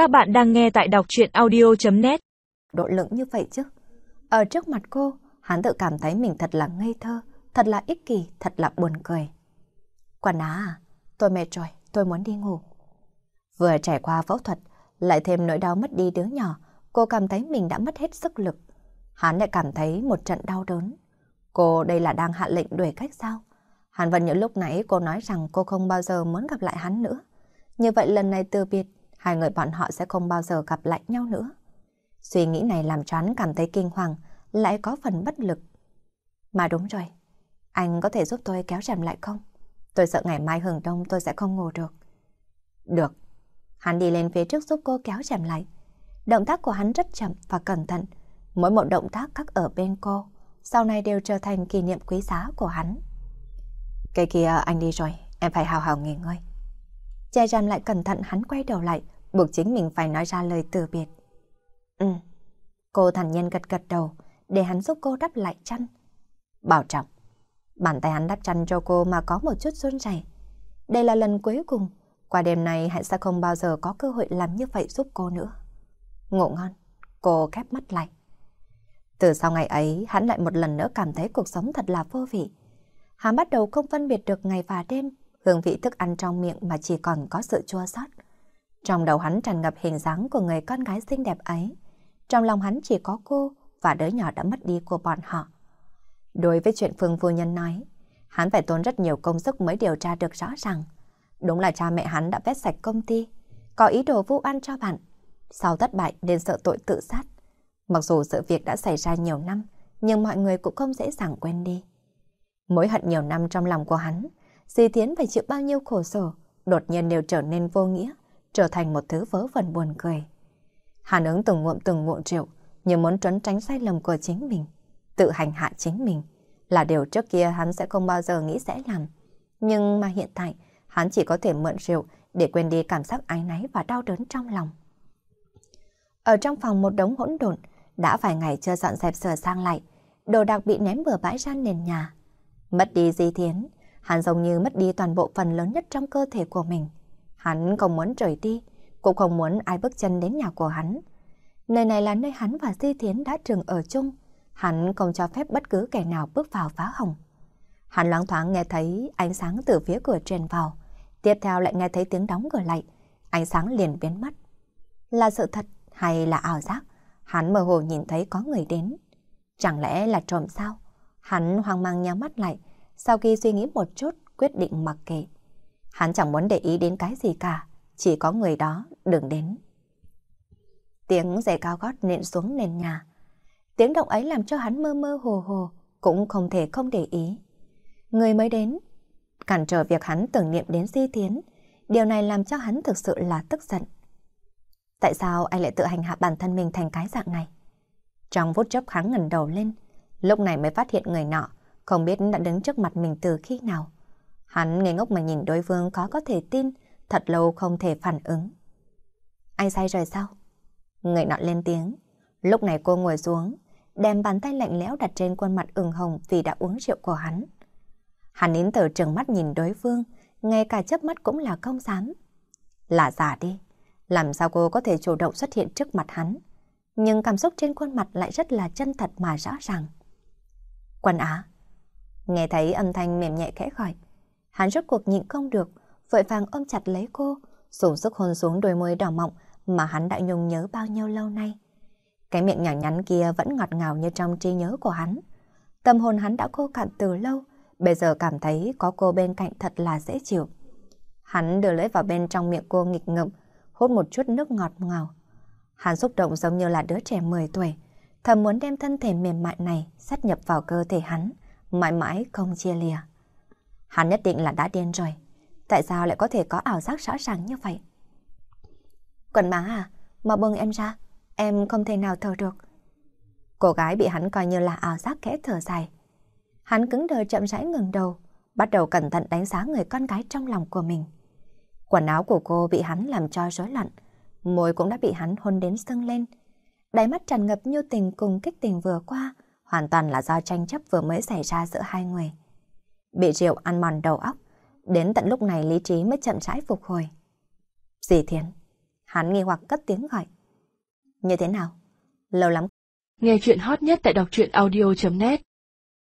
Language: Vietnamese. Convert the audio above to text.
Các bạn đang nghe tại đọc chuyện audio.net Độ lượng như vậy chứ. Ở trước mặt cô, hắn tự cảm thấy mình thật là ngây thơ, thật là ích kỷ, thật là buồn cười. Quản á à, tôi mệt rồi, tôi muốn đi ngủ. Vừa trải qua phẫu thuật, lại thêm nỗi đau mất đi đứa nhỏ, cô cảm thấy mình đã mất hết sức lực. Hắn lại cảm thấy một trận đau đớn. Cô đây là đang hạ lệnh đuổi cách sao? Hắn vẫn nhớ lúc nãy cô nói rằng cô không bao giờ muốn gặp lại hắn nữa. Như vậy lần này từ biệt, hai người bọn họ sẽ không bao giờ gặp lại nhau nữa. Suy nghĩ này làm cho hắn cảm thấy kinh hoàng, lại có phần bất lực. Mà đúng rồi, anh có thể giúp tôi kéo rèm lại không? Tôi sợ ngày mai hưởng đông tôi sẽ không ngủ được. Được. Hắn đi lên phía trước giúp cô kéo rèm lại. Động tác của hắn rất chậm và cẩn thận. Mỗi một động tác các ở bên cô, sau này đều trở thành kỷ niệm quý giá của hắn. cây kia anh đi rồi, em phải hào hào nghỉ ngơi. Che rèm lại cẩn thận hắn quay đầu lại, buộc chính mình phải nói ra lời từ biệt. Ừ. Cô thản nhiên gật gật đầu, để hắn giúp cô đắp lại chăn. Bảo trọng. Bàn tay hắn đắp chăn cho cô mà có một chút run rẩy. Đây là lần cuối cùng, qua đêm này hắn sẽ không bao giờ có cơ hội làm như vậy giúp cô nữa. Ngủ ngon, cô khép mắt lại. Từ sau ngày ấy, hắn lại một lần nữa cảm thấy cuộc sống thật là vô vị. Hắn bắt đầu không phân biệt được ngày và đêm, hương vị thức ăn trong miệng mà chỉ còn có sự chua xót. Trong đầu hắn tràn ngập hình dáng của người con gái xinh đẹp ấy. Trong lòng hắn chỉ có cô và đứa nhỏ đã mất đi của bọn họ. Đối với chuyện Phương Phu Nhân nói, hắn phải tốn rất nhiều công sức mới điều tra được rõ ràng. Đúng là cha mẹ hắn đã vét sạch công ty, có ý đồ vu ăn cho bạn. Sau thất bại nên sợ tội tự sát. Mặc dù sự việc đã xảy ra nhiều năm, nhưng mọi người cũng không dễ dàng quên đi. Mối hận nhiều năm trong lòng của hắn, Di Thiến phải chịu bao nhiêu khổ sở, đột nhiên đều trở nên vô nghĩa, trở thành một thứ vớ vẩn buồn cười. Hàn ứng từng ngụm từng ngụm rượu, như muốn trốn tránh sai lầm của chính mình, tự hành hạ chính mình, là điều trước kia hắn sẽ không bao giờ nghĩ sẽ làm. Nhưng mà hiện tại, hắn chỉ có thể mượn rượu để quên đi cảm giác ái náy và đau đớn trong lòng. Ở trong phòng một đống hỗn độn, đã vài ngày chưa dọn dẹp sửa sang lại, đồ đạc bị ném bừa bãi ra nền nhà. Mất đi di thiến, hắn giống như mất đi toàn bộ phần lớn nhất trong cơ thể của mình. Hắn không muốn rời đi, cũng không muốn ai bước chân đến nhà của hắn. Nơi này là nơi hắn và Di Thiến đã trường ở chung, hắn không cho phép bất cứ kẻ nào bước vào phá hỏng. Hắn loáng thoáng nghe thấy ánh sáng từ phía cửa truyền vào, tiếp theo lại nghe thấy tiếng đóng cửa lại, ánh sáng liền biến mất. Là sự thật hay là ảo giác? Hắn mơ hồ nhìn thấy có người đến. Chẳng lẽ là trộm sao? Hắn hoang mang nhắm mắt lại, sau khi suy nghĩ một chút, quyết định mặc kệ. Hắn chẳng muốn để ý đến cái gì cả, chỉ có người đó đừng đến. Tiếng giày cao gót nện xuống nền nhà. Tiếng động ấy làm cho hắn mơ mơ hồ hồ, cũng không thể không để ý. Người mới đến, cản trở việc hắn tưởng niệm đến di tiến, điều này làm cho hắn thực sự là tức giận. Tại sao anh lại tự hành hạ bản thân mình thành cái dạng này? Trong phút chốc hắn ngẩng đầu lên, lúc này mới phát hiện người nọ, không biết đã đứng trước mặt mình từ khi nào. Hắn ngây ngốc mà nhìn đối phương có có thể tin, thật lâu không thể phản ứng. Anh say rồi sao? Người nọ lên tiếng. Lúc này cô ngồi xuống, đem bàn tay lạnh lẽo đặt trên khuôn mặt ửng hồng vì đã uống rượu của hắn. Hắn nín thở trừng mắt nhìn đối phương, ngay cả chớp mắt cũng là không dám. Là giả đi, làm sao cô có thể chủ động xuất hiện trước mặt hắn? Nhưng cảm xúc trên khuôn mặt lại rất là chân thật mà rõ ràng. Quân Á, nghe thấy âm thanh mềm nhẹ khẽ khỏi. hắn rốt cuộc nhịn không được, vội vàng ôm chặt lấy cô, dùng sức hôn xuống đôi môi đỏ mọng mà hắn đã nhung nhớ bao nhiêu lâu nay. Cái miệng nhỏ nhắn kia vẫn ngọt ngào như trong trí nhớ của hắn. Tâm hồn hắn đã khô cạn từ lâu, bây giờ cảm thấy có cô bên cạnh thật là dễ chịu. Hắn đưa lưỡi vào bên trong miệng cô nghịch ngợm, hút một chút nước ngọt ngào. Hắn xúc động giống như là đứa trẻ 10 tuổi, thầm muốn đem thân thể mềm mại này sát nhập vào cơ thể hắn, mãi mãi không chia lìa. Hắn nhất định là đã điên rồi. Tại sao lại có thể có ảo giác rõ ràng như vậy? Quần má à, mà bưng em ra, em không thể nào thở được. Cô gái bị hắn coi như là ảo giác kẽ thở dài. Hắn cứng đờ chậm rãi ngừng đầu, bắt đầu cẩn thận đánh giá người con gái trong lòng của mình. Quần áo của cô bị hắn làm cho rối loạn, môi cũng đã bị hắn hôn đến sưng lên. Đáy mắt tràn ngập như tình cùng kích tình vừa qua, hoàn toàn là do tranh chấp vừa mới xảy ra giữa hai người. Bị rượu ăn mòn đầu óc, đến tận lúc này lý trí mới chậm rãi phục hồi. Dì Thiến, Hắn nghi hoặc cất tiếng gọi. Như thế nào? Lâu lắm. Nghe chuyện hot nhất tại đọc truyện audio.net